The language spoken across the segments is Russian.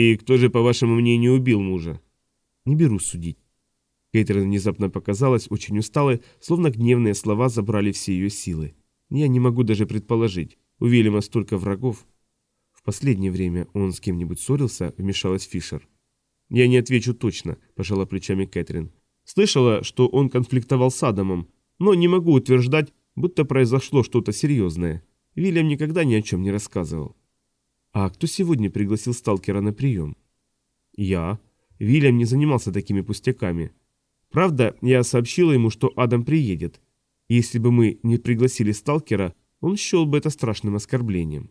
«И кто же, по вашему мнению, убил мужа?» «Не берусь судить». Кейтрин внезапно показалась очень усталой, словно гневные слова забрали все ее силы. Я не могу даже предположить, у Вильяма столько врагов. В последнее время он с кем-нибудь ссорился, вмешалась Фишер. «Я не отвечу точно», – пожала плечами Кэтрин. «Слышала, что он конфликтовал с Адамом, но не могу утверждать, будто произошло что-то серьезное. Вильям никогда ни о чем не рассказывал». «А кто сегодня пригласил сталкера на прием?» «Я. Вильям не занимался такими пустяками. Правда, я сообщила ему, что Адам приедет. Если бы мы не пригласили сталкера, он счел бы это страшным оскорблением».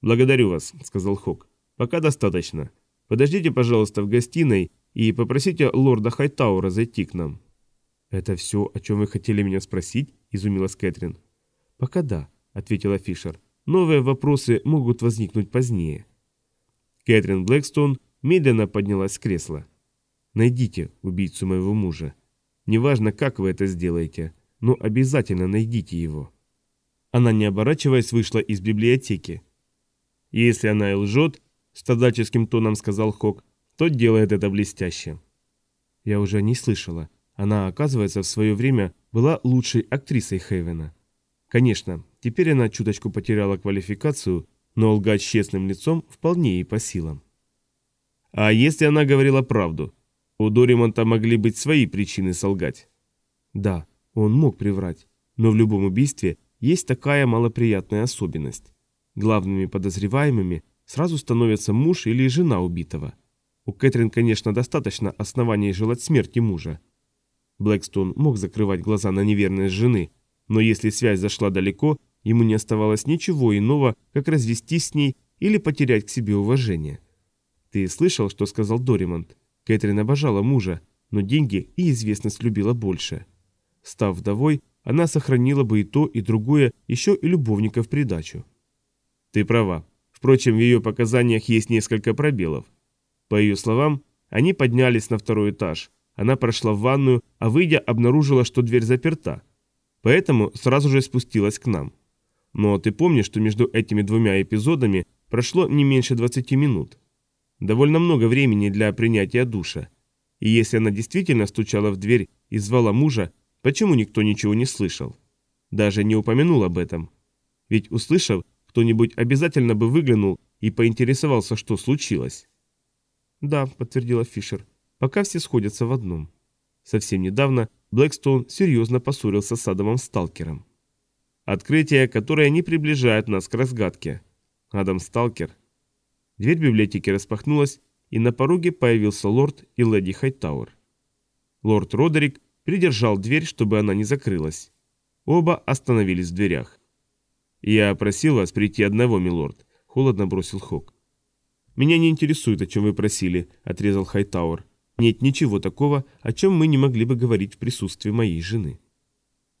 «Благодарю вас», — сказал Хок. «Пока достаточно. Подождите, пожалуйста, в гостиной и попросите лорда Хайтаура зайти к нам». «Это все, о чем вы хотели меня спросить?» – изумилась Кэтрин. «Пока да», – ответила Фишер. «Новые вопросы могут возникнуть позднее». Кэтрин Блэкстон медленно поднялась с кресла. «Найдите убийцу моего мужа. Неважно, как вы это сделаете, но обязательно найдите его». Она, не оборачиваясь, вышла из библиотеки. «Если она и лжет, — страдальческим тоном сказал Хок, — то делает это блестяще». Я уже не слышала. Она, оказывается, в свое время была лучшей актрисой Хейвена. Конечно, теперь она чуточку потеряла квалификацию, но лгать честным лицом вполне ей по силам. А если она говорила правду? У Доримонта могли быть свои причины солгать. Да, он мог приврать, но в любом убийстве есть такая малоприятная особенность. Главными подозреваемыми сразу становятся муж или жена убитого. У Кэтрин, конечно, достаточно оснований желать смерти мужа. Блэкстон мог закрывать глаза на неверность жены, но если связь зашла далеко, ему не оставалось ничего иного, как развестись с ней или потерять к себе уважение. Ты слышал, что сказал Доримонт? Кэтрин обожала мужа, но деньги и известность любила больше. Став вдовой, она сохранила бы и то, и другое, еще и любовника в придачу. Ты права. Впрочем, в ее показаниях есть несколько пробелов. По ее словам, они поднялись на второй этаж. Она прошла в ванную, а выйдя, обнаружила, что дверь заперта. Поэтому сразу же спустилась к нам. Но ты помнишь, что между этими двумя эпизодами прошло не меньше 20 минут. Довольно много времени для принятия душа. И если она действительно стучала в дверь и звала мужа, Почему никто ничего не слышал? Даже не упомянул об этом. Ведь услышав, кто-нибудь обязательно бы выглянул и поинтересовался, что случилось. «Да», — подтвердила Фишер, — «пока все сходятся в одном». Совсем недавно Блэкстоун серьезно поссорился с Адамом Сталкером. Открытие, которое не приближает нас к разгадке. Адам Сталкер. Дверь библиотеки распахнулась, и на пороге появился лорд и леди Хайтауэр. Лорд Родерик придержал дверь, чтобы она не закрылась. Оба остановились в дверях. «Я просил вас прийти одного, милорд», — холодно бросил Хок. «Меня не интересует, о чем вы просили», — отрезал Хайтауэр. «Нет ничего такого, о чем мы не могли бы говорить в присутствии моей жены».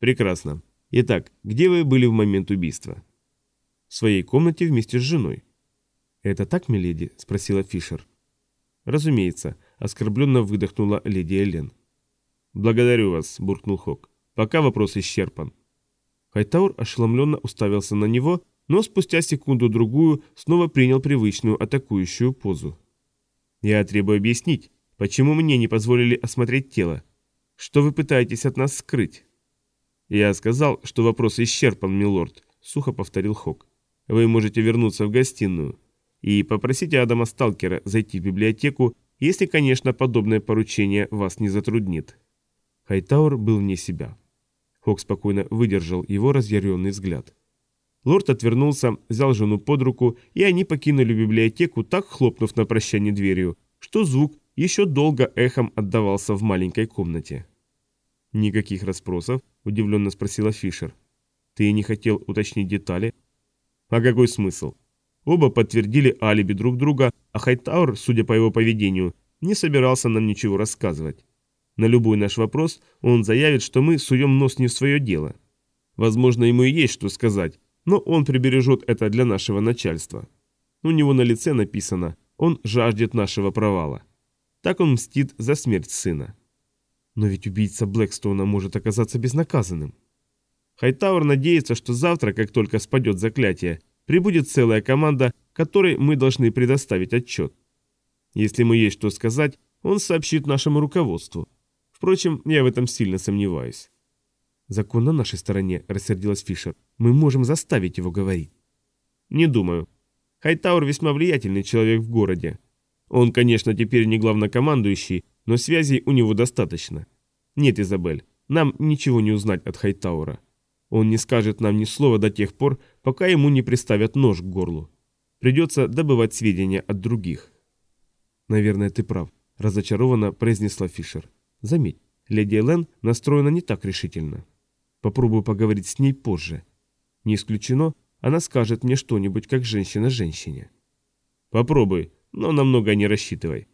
«Прекрасно. Итак, где вы были в момент убийства?» «В своей комнате вместе с женой». «Это так, миледи?» — спросила Фишер. «Разумеется», — оскорбленно выдохнула леди Элен. «Благодарю вас», – буркнул Хок. «Пока вопрос исчерпан». Хайтаур ошеломленно уставился на него, но спустя секунду-другую снова принял привычную атакующую позу. «Я требую объяснить, почему мне не позволили осмотреть тело. Что вы пытаетесь от нас скрыть?» «Я сказал, что вопрос исчерпан, милорд», — сухо повторил Хок. «Вы можете вернуться в гостиную и попросите Адама Сталкера зайти в библиотеку, если, конечно, подобное поручение вас не затруднит». Хайтаур был вне себя. Хок спокойно выдержал его разъяренный взгляд. Лорд отвернулся, взял жену под руку, и они покинули библиотеку, так хлопнув на прощание дверью, что звук еще долго эхом отдавался в маленькой комнате. «Никаких расспросов?» – удивленно спросила Фишер. «Ты не хотел уточнить детали?» «А какой смысл?» Оба подтвердили алиби друг друга, а Хайтаур, судя по его поведению, не собирался нам ничего рассказывать. На любой наш вопрос он заявит, что мы суем нос не в свое дело. Возможно, ему и есть что сказать, но он прибережет это для нашего начальства. У него на лице написано «Он жаждет нашего провала». Так он мстит за смерть сына. Но ведь убийца Блэкстоуна может оказаться безнаказанным. Хайтауэр надеется, что завтра, как только спадет заклятие, прибудет целая команда, которой мы должны предоставить отчет. Если ему есть что сказать, он сообщит нашему руководству. Впрочем, я в этом сильно сомневаюсь. «Закон на нашей стороне», — рассердилась Фишер. «Мы можем заставить его говорить». «Не думаю. Хайтаур весьма влиятельный человек в городе. Он, конечно, теперь не главнокомандующий, но связей у него достаточно. Нет, Изабель, нам ничего не узнать от Хайтаура. Он не скажет нам ни слова до тех пор, пока ему не приставят нож к горлу. Придется добывать сведения от других». «Наверное, ты прав», — разочарованно произнесла Фишер. «Заметь, леди Элен настроена не так решительно. Попробую поговорить с ней позже. Не исключено, она скажет мне что-нибудь, как женщина женщине». «Попробуй, но намного не рассчитывай».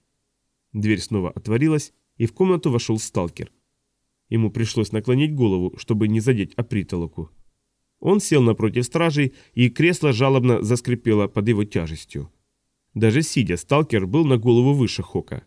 Дверь снова отворилась, и в комнату вошел сталкер. Ему пришлось наклонить голову, чтобы не задеть о. Он сел напротив стражей, и кресло жалобно заскрипело под его тяжестью. Даже сидя, сталкер был на голову выше Хока.